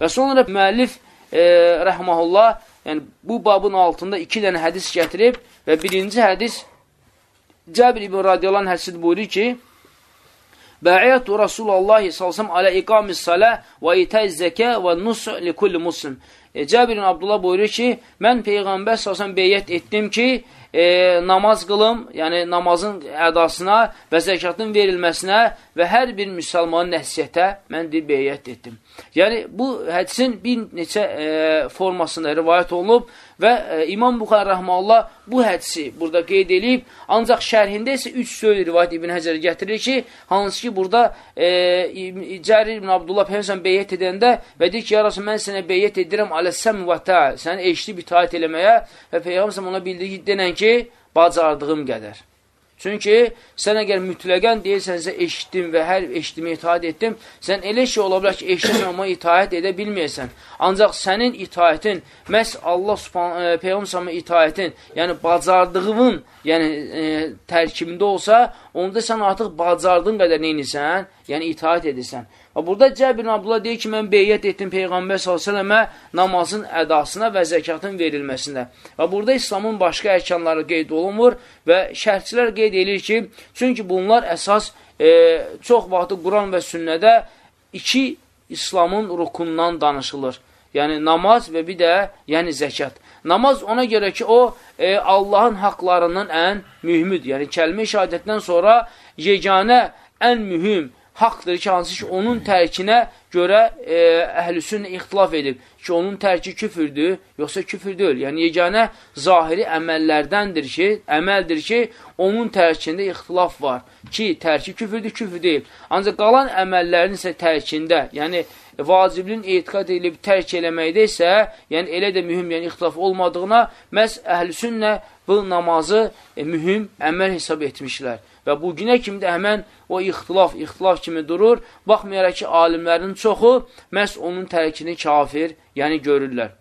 Və sonra müəllif e, rəhməhullah, yəni bu babın altında iki dənə hədis gətirib və birinci hədis Cəbir ibn Radiyalan hədisi buyurur ki, Bə'iyyətu Rasulullah salsam alə iqamis salə və itəz zəkə və nusu li kulli muslim. E, Cəbir ibn Abdullah buyurur ki, mən Peyğəmbər salsam beyyət etdim ki, e, namaz qılım, yəni namazın ədasına və zəkatın verilməsinə və hər bir müsəlmanın nəsiyyətə mən deyib beyyət etdim. Yəni, bu hədisin bir neçə e, formasında rivayət olunub və e, İmam Buxar Rəhmallah bu hədisi burada qeyd edib, ancaq şərhində isə üç söz rivayət İbn Həcər gətirir ki, hansı ki, burada e, Cərir İbn Abdullah Peyğəmbər beyyət edəndə və deyir ki, yarası mən sənə beyyət edirəm aləssəm və tə, səni eşitib itaət eləməyə və Peyğəmbər ona bildirir ki, denən ki, bacardığım qədər. Çünki sən əgər mütləqən deyirsənsə, eşitdim və hər eşitdimi itaət etdim, sən elə şey ola bilər ki, eşitdim amma itaət edə bilməyəsən. Ancaq sənin itaətin, məhz Allah e, Peyğəmbər itaətin, yəni bacardığının yəni, e, tərkibində olsa, onda sən artıq bacardığın qədər neynisən, yəni itaət edirsən. Və burada Cəbir Abdullah deyir ki, mən beyyət etdim Peyğəmbər s.ə.və namazın ədasına və zəkatın verilməsində. Və burada İslamın başqa ərkanları qeyd olunmur və şərhçilər qeyd edir ki, çünki bunlar əsas e, çox vaxtı Quran və sünnədə iki İslamın rukundan danışılır. Yəni namaz və bir də yəni zəkat. Namaz ona görə ki, o e, Allahın haqlarından ən mühümüdür. Yəni kəlmə şəhadətdən sonra yeganə ən mühüm haqdır ki, hansı ki, onun tərkinə görə e, əhlüsün ixtilaf edib ki, onun tərki küfürdür, yoxsa küfür deyil. Yəni, yeganə zahiri əməllərdəndir ki, əməldir ki, onun tərkində ixtilaf var ki, tərki küfürdür, küfür deyil. Ancaq qalan əməllərin isə tərkində, yəni vaciblin etiqad edilib tərk eləməkdə isə, yəni elə də mühüm, yəni ixtilaf olmadığına, məhz əhlüsünlə bu namazı e, mühüm əməl hesab etmişlər. Və bu günə kimi də həmən o ixtilaf, ixtilaf kimi durur. Baxmayaraq ki, alimlərin çoxu məhz onun tərkini kafir, yəni görürlər.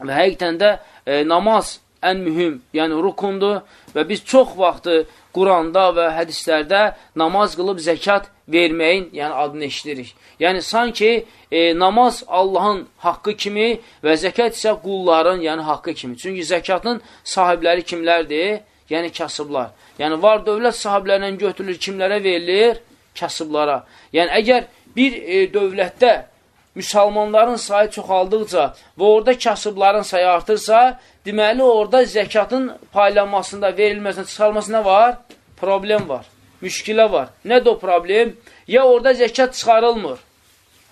Və həqiqətən də e, namaz ən mühüm, yəni rukundur və biz çox vaxtı Quranda və hədislərdə namaz qılıb zəkat verməyin, yəni adını eşidirik. Yəni, sanki e, namaz Allahın haqqı kimi və zəkat isə qulların, yəni haqqı kimi. Çünki zəkatın sahibləri kimlərdir? Yəni, kasıblar. Yəni, var dövlət sahiblərindən götürülür, kimlərə verilir? Kasıblara. Yəni, əgər bir e, dövlətdə müsəlmanların sayı çoxaldıqca və orada kasıbların sayı artırsa, deməli, orada zəkatın paylanmasında, verilməsində, çıxarmasında var? Problem var, müşkilə var. Nədir o problem? Ya orada zəkat çıxarılmır.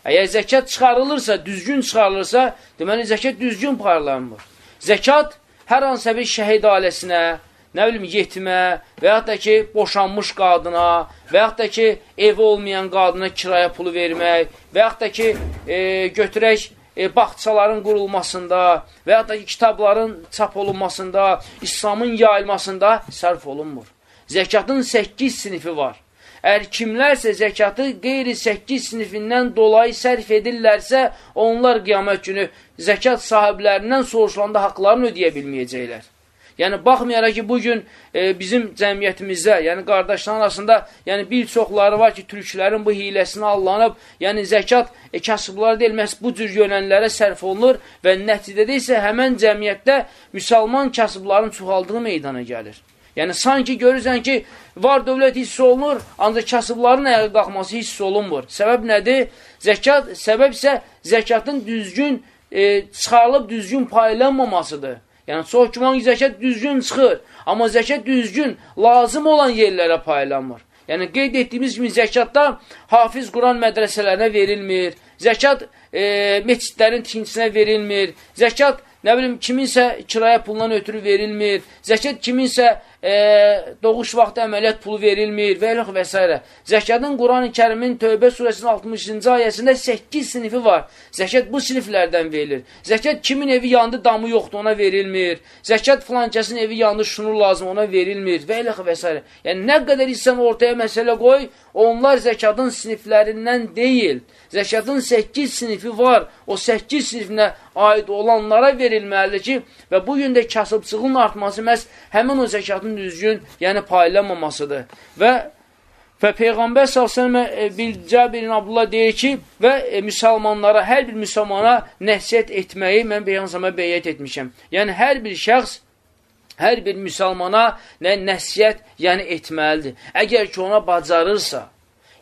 Əgər zəkat çıxarılırsa, düzgün çıxarılırsa, deməli, zəkat düzgün paylanmır. Zəkat hər hansısa bir şəhid ailəsinə, nə bilim, yetimə və yaxud da ki, boşanmış qadına və yaxud da ki, evi olmayan qadına kiraya pulu vermək və yaxud da ki, e, götürək e, baxçaların qurulmasında və yaxud da ki, kitabların çap olunmasında, İslamın yayılmasında sərf olunmur. Zəkatın 8 sinifi var. Əgər kimlərsə zəkatı qeyri 8 sinifindən dolayı sərf edirlərsə, onlar qiyamət günü zəkat sahiblərindən soruşulanda haqlarını ödəyə bilməyəcəklər. Yəni, baxmayaraq ki, bugün e, bizim cəmiyyətimizdə, yəni qardaşların arasında, yəni bir çoxları var ki, türklərin bu hiləsinə allanıb, yəni zəkat e, kasıblar deyil, məhz bu cür yönənlərə sərf olunur və nəticədə isə həmən cəmiyyətdə müsəlman kasıbların çoxaldığı meydana gəlir. Yəni, sanki görürsən ki, var dövlət hiss olunur, ancaq kasıbların ayağa qalxması hiss olunmur. Səbəb nədir? Zəkat, səbəb isə zəkatın düzgün e, çıxarılıb düzgün paylanmamasıdır. Yəni, çox güman zəkat düzgün çıxır, amma zəkat düzgün lazım olan yerlərə paylanmır. Yəni, qeyd etdiyimiz kimi zəkatda hafiz Quran mədrəsələrinə verilmir, zəkat e, meçidlərin tikintisinə verilmir, zəkat, nə bilim, kiminsə kiraya pulundan ötürü verilmir, zəkat kiminsə e, doğuş vaxtı əməliyyat pulu verilmir və eləx və s. Zəkatın Quran-ı kərimin Tövbə surəsinin 60-cı ayəsində 8 sinifi var. Zəkat bu siniflərdən verilir. Zəkat kimin evi yandı, damı yoxdur, ona verilmir. Zəkat filankəsin evi yandı, şunur lazım, ona verilmir və eləx və s. Yəni, nə qədər insan ortaya məsələ qoy, onlar zəkatın siniflərindən deyil. Zəkatın 8 sinifi var. O 8 sinifinə aid olanlara verilməlidir ki, və bugün də kasıbçılığın artması məhz həmin o zəkatın düzgün, yəni paylanmamasıdır. Və Və Peyğəmbər s.ə.v Cəbirin Abdullah deyir ki, və e, müsəlmanlara, hər bir müsəlmana nəsiyyət etməyi mən Peyğəmbərə beyyət etmişəm. Yəni, hər bir şəxs, hər bir müsəlmana nə nəsiyyət yəni etməlidir. Əgər ki, ona bacarırsa,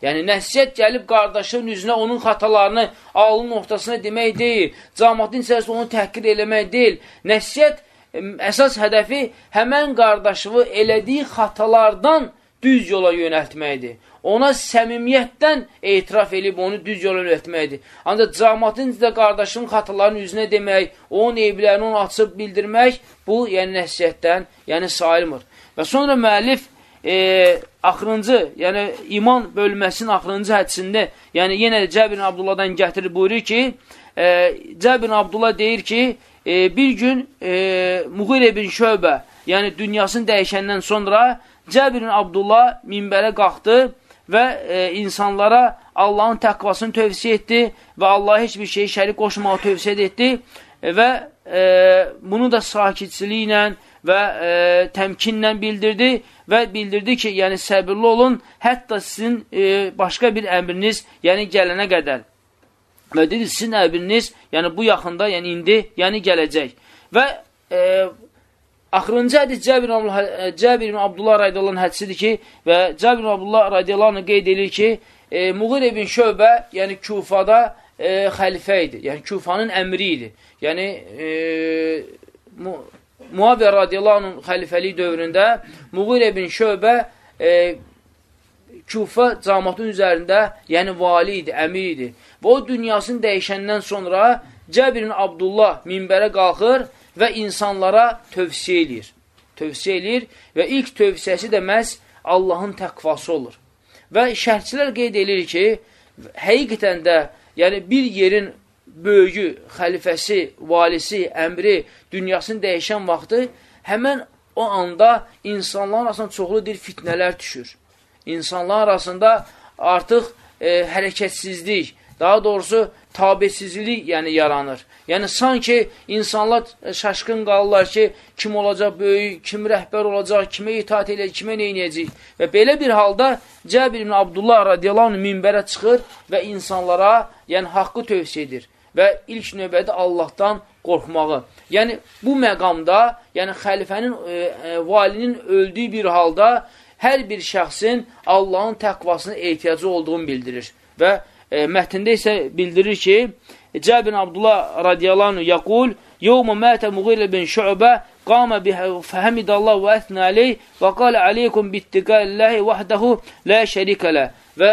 yəni nəsiyyət gəlib qardaşın üzünə onun xatalarını alın ortasına demək deyil, cəmatın içərisində onu təhqir eləmək deyil. Nəsiyyət əsas hədəfi həmən qardaşını elədiyi xatalardan düz yola yönəltməkdir. Ona səmimiyyətdən etiraf edib onu düz yola yönəltməkdir. Ancaq cəmatın də qardaşının xatalarının üzünə demək, onun eyiblərini onu açıb bildirmək, bu yəni nəsiyyətdən yəni sayılmır. Və sonra müəllif e, axırıncı, yəni iman bölməsinin axırıncı hədisində, yəni yenə də Cəbir Abdullahdan gətirir, buyurur ki, e, Cəbir Abdullah deyir ki, e, bir gün e, Muğir bin Şöbə, yəni dünyasını dəyişəndən sonra Cəbirin Abdullah minbərə qalxdı və e, insanlara Allahın təqvasını tövsiyə etdi və Allah heç bir şeyi şərik qoşmağı tövsiyə etdi və e, bunu da sakitçiliklə və e, təmkinlə bildirdi və bildirdi ki, yəni səbirli olun, hətta sizin e, başqa bir əmriniz, yəni gələnə qədər. Və dedi, sizin əmriniz, yəni bu yaxında, yəni indi, yəni gələcək. Və e, Axırıncı hədis Cəbir, Cəbir ibn Abdullah radiyallahu hədisidir ki, və Cəbir ibn Abdullah radiyallahu qeyd edir ki, e, Muğir ibn Şöbə, yəni Kufada e, xəlifə idi, yəni Kufanın əmri idi. Yəni, e, mu Muaviyyə radiyallahu xəlifəlik dövründə Muğir ibn Şöbə e, Kufa camatın üzərində, yəni vali idi, əmir idi. Və o dünyasını dəyişəndən sonra Cəbir ibn Abdullah minbərə qalxır və insanlara tövsiyə eləyir. Tövsiyə eləyir və ilk tövsiyəsi də məhz Allahın təqvası olur. Və şərhçilər qeyd edir ki, həqiqətən də yəni bir yerin böyüyü, xəlifəsi, valisi, əmri, dünyasını dəyişən vaxtı həmən o anda insanlar arasında çoxlu bir fitnələr düşür. İnsanlar arasında artıq e, hərəkətsizlik, daha doğrusu tabesizlik yəni yaranır. Yəni sanki insanlar şaşqın qalırlar ki, kim olacaq böyük, kim rəhbər olacaq, kimə itaat eləyəcək, kimə neynəyəcək. Və belə bir halda Cəbir ibn Abdullah radiyallahu anh minbərə çıxır və insanlara yəni haqqı tövsiyə edir və ilk növbədə Allahdan qorxmağı. Yəni bu məqamda, yəni xəlifənin, e, e, valinin öldüyü bir halda hər bir şəxsin Allahın təqvasına ehtiyacı olduğunu bildirir. Və e, mətndə isə bildirir ki, Cəbin Abdullah radiyallahu yəqul, Yevmə mətə Muğilə bin Şübə qamə fəhəmidallah və ətnə aleyh və qalə aleykum bittiqəlləhi vəhdəhu lə şərikələ və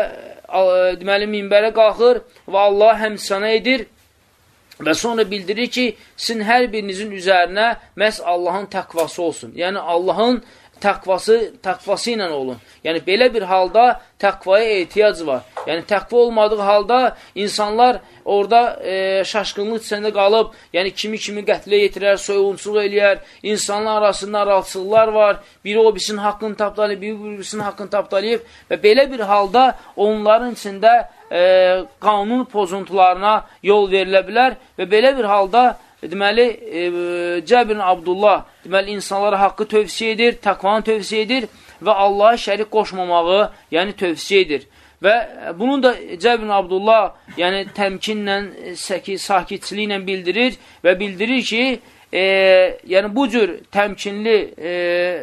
deməli minbərə qalxır və Allah həmsana edir və sonra bildirir ki, sizin hər birinizin üzərinə məhz Allahın təqvası olsun. Yəni Allahın təqvası, təqvası ilə olun. Yəni, belə bir halda təqvaya ehtiyac var. Yəni, təqva olmadığı halda insanlar orada e, şaşqınlıq içində qalıb, yəni kimi kimi qətlə yetirər, soyğunçuluq eləyər, insanlar arasında narahatçılıqlar var, biri o birisinin haqqını tapdalayıb, biri birisinin haqqını tapdalayıb və belə bir halda onların içində e, qanun pozuntularına yol verilə bilər və belə bir halda deməli, e, Cəbrin Abdullah, deməli, insanlara haqqı tövsiyə edir, təqvanı tövsiyə edir və Allaha şərik qoşmamağı, yəni tövsiyə edir. Və bunun da Cəbrin Abdullah, yəni təmkinlə, səki, sakitçiliklə bildirir və bildirir ki, e, yəni bu cür təmkinli, e,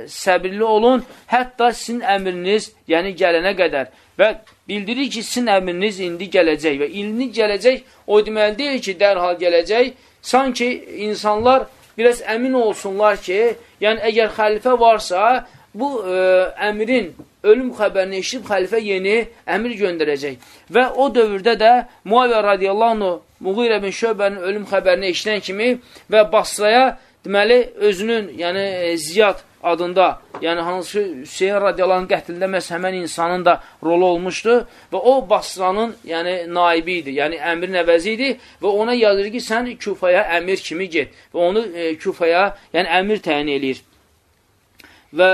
səbirli olun, hətta sizin əmriniz, yəni gələnə qədər. Və bildirir ki, sizin əmriniz indi gələcək və indi gələcək o deməli deyil ki, dərhal gələcək, sanki insanlar biraz əmin olsunlar ki, yəni əgər xəlifə varsa, bu ə, e, əmrin ölüm xəbərini eşidib xəlifə yeni əmir göndərəcək. Və o dövrdə də Muaviyyə radiyallahu anh, Muğirə bin Şöbənin ölüm xəbərini eşidən kimi və Basraya deməli özünün, yəni e, Ziyad adında, yəni hansı Hüseyin radiyaların qətlində məhz həmən insanın da rolu olmuşdu və o Basranın yəni naibi idi, yəni əmrin əvəzi idi və ona yazır ki, sən Kufaya əmir kimi get və onu e, Kufaya yəni əmir təyin eləyir. Və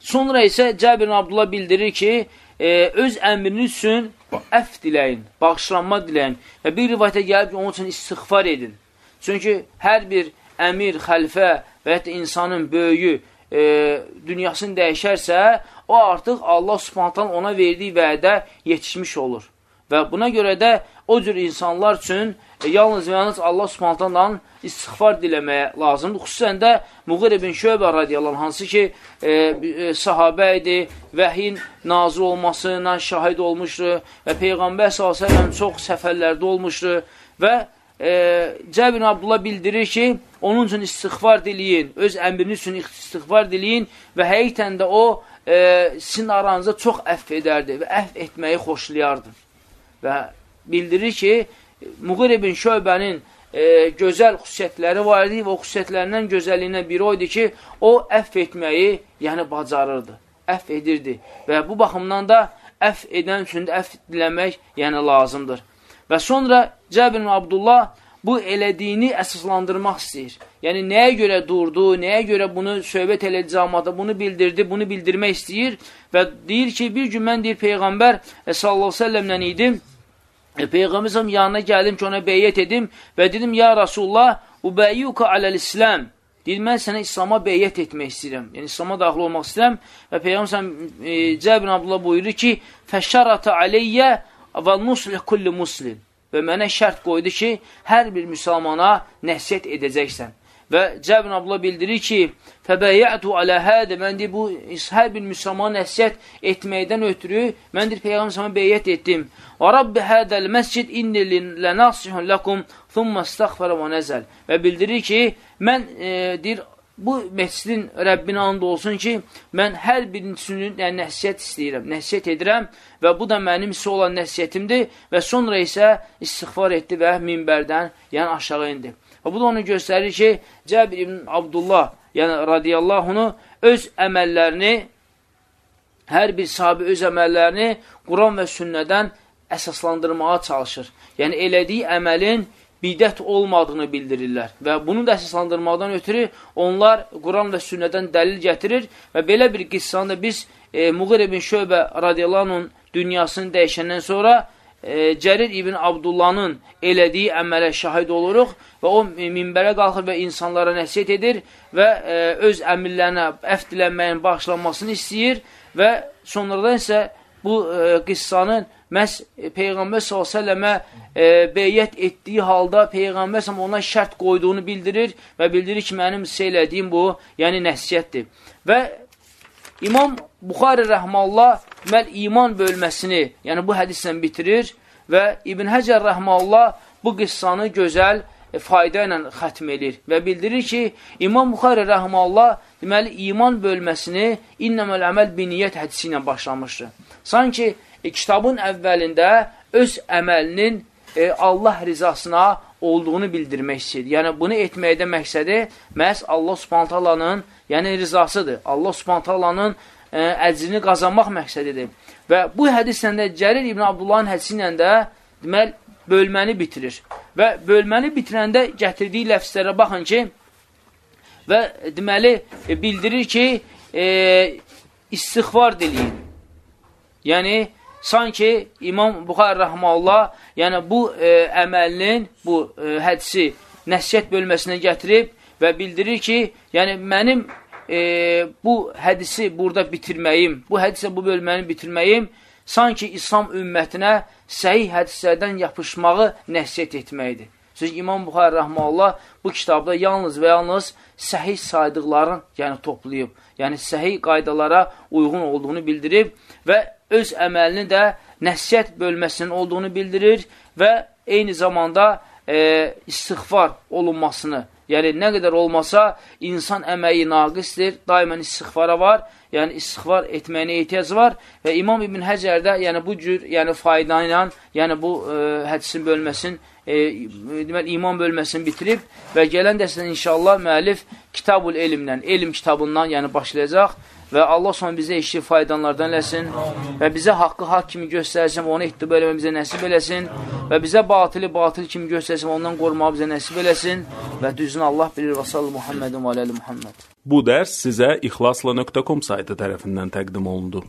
sonra isə Cəbir Abdullah bildirir ki, e, öz əmriniz üçün əf diləyin, bağışlanma diləyin və bir rivayətə gəlib ki, onun üçün istiğfar edin. Çünki hər bir əmir, xəlifə və hətta insanın böyüyü e, dünyasını dəyişərsə, o artıq Allah subhantan ona verdiyi vədə yetişmiş olur. Və buna görə də o cür insanlar üçün e, yalnız və yalnız Allah subhantandan istiğfar diləməyə lazımdır. Xüsusən də Muğir ibn Şöbə radiyallahu hansı ki, e, e, sahabə idi, vəhin nazir olmasına şahid olmuşdu və Peyğəmbər s.ə.v çox səfərlərdə olmuşdu və e, Cəbin Abdullah bildirir ki, onun üçün istiğfar diləyin, öz əmriniz üçün istiğfar diləyin və həqiqətən də o e, sizin aranızda çox əff edərdi və əff etməyi xoşlayardı və bildirir ki, Muğir ibn Şöbənin e, gözəl xüsusiyyətləri var idi və o xüsusiyyətlərindən gözəlliyindən biri o idi ki, o əff etməyi, yəni bacarırdı, əff edirdi və bu baxımdan da əff edən üçün də əff diləmək yəni lazımdır. Və sonra Cəbir Abdullah bu elədiyini əsaslandırmaq istəyir. Yəni, nəyə görə durdu, nəyə görə bunu söhbət elədi camata, bunu bildirdi, bunu bildirmək istəyir və deyir ki, bir gün mən deyir, Peyğəmbər e, sallallahu səlləmlə idim, e, Peyğəmbərim yanına gəldim ki, ona beyyət edim və dedim, ya Rasulullah, ubəyyuka aləl-İsləm, deyir, mən sənə İslama beyyət etmək istəyirəm, yəni İslama daxil olmaq istəyirəm. Və Peyğəmbər e, Cəbrin Abdullah buyurur ki, fəşşərata aleyyə və nuslih kulli muslim və mənə şərt qoydu ki, hər bir müsəlmana nəsiyyət edəcəksən. Və Cəbn Abdullah bildirir ki, fəbəyyətu alə hədə, mən deyir, bu hər bir müsəlmana nəsiyyət etməkdən ötürü, mən deyir, Peyğəmbər sana beyyət etdim. Və Rabbi hədəl məscid inni lənasihun ləkum, thumma istəxfərə və nəzəl. Və bildirir ki, mən e, deyir, bu məscidin Rəbbinə and olsun ki, mən hər birincisinin yəni, nəsiyyət istəyirəm, nəsiyyət edirəm və bu da mənim hissə olan nəsiyyətimdir və sonra isə istiğfar etdi və minbərdən yəni aşağı indi. Və bu da onu göstərir ki, Cəbir ibn Abdullah, yəni radiyallahunu öz əməllərini, hər bir sahibi öz əməllərini Quran və sünnədən əsaslandırmağa çalışır. Yəni, elədiyi əməlin bidət olmadığını bildirirlər və bunu da əsaslandırmaqdan ötürü onlar Quran və sünnədən dəlil gətirir və belə bir qissanı da biz e, Muğir ibn Şöbə radiyallahu dünyasını dəyişəndən sonra e, Cərir ibn Abdullahın elədiyi əmələ şahid oluruq və o minbərə qalxır və insanlara nəsiyyət edir və e, öz əmirlərinə əf dilənməyin bağışlanmasını istəyir və sonradan isə bu e, qissanın məhz Peyğəmbər s.ə.və e, beyyət etdiyi halda Peyğəmbər s.ə.və ona şərt qoyduğunu bildirir və bildirir ki, mənim sizə elədiyim bu, yəni nəsiyyətdir. Və İmam Buxari rəhmallah deməl, iman bölməsini, yəni bu hədislə bitirir və İbn Həcər rəhmallah bu qıssanı gözəl e, fayda ilə xətm edir və bildirir ki, İmam Buxari rəhmallah deməli, iman bölməsini innəməl əməl biniyyət hədisi ilə başlamışdır. Sanki e, kitabın əvvəlində öz əməlinin e, Allah rizasına olduğunu bildirmək istəyir. Yəni, bunu etməkdə məqsədi məhz Allah subhantalanın yəni rizasıdır. Allah subhantalanın e, əcrini qazanmaq məqsədidir. Və bu hədislə də Cərir İbn Abdullahın hədisi ilə də deməl, bölməni bitirir. Və bölməni bitirəndə gətirdiyi ləfslərə baxın ki, və deməli, e, bildirir ki, e, istiğfar diliyin. Yəni, sanki İmam Buxar Rəhmallah, yəni bu e, əməlinin, bu e, hədisi nəsiyyət bölməsinə gətirib və bildirir ki, yəni mənim e, bu hədisi burada bitirməyim, bu hədisə bu bölməni bitirməyim, sanki İslam ümmətinə səhih hədislərdən yapışmağı nəsiyyət etməkdir. Çünki İmam Buxar Rəhmallah bu kitabda yalnız və yalnız səhih saydıqların yəni toplayıb, yəni səhih qaydalara uyğun olduğunu bildirib və öz əməlini də nəsiyyət bölməsinin olduğunu bildirir və eyni zamanda e, istiğfar olunmasını, yəni nə qədər olmasa insan əməyi naqisdir, daimən istiğfara var, yəni istiğfar etməyinə ehtiyac var və İmam İbn Həcərdə yəni bu cür yəni fayda ilə, yəni bu e, hədisin bölməsini e, deməli, iman bölməsini bitirib və gələn dəstədən inşallah müəllif kitabul elmdən, elm kitabından yəni başlayacaq və Allah son bizə işi faydanlardan eləsin və bizə haqqı haqq kimi göstərsin və onu etdiba eləmə nəsib eləsin və bizə batili batil kimi göstərsin və ondan qorumağı bizə nəsib eləsin və düzünü Allah bilir və sallı Muhammedin və aləli Muhammed. Bu dərs sizə ixlasla.com saytı tərəfindən təqdim olundu.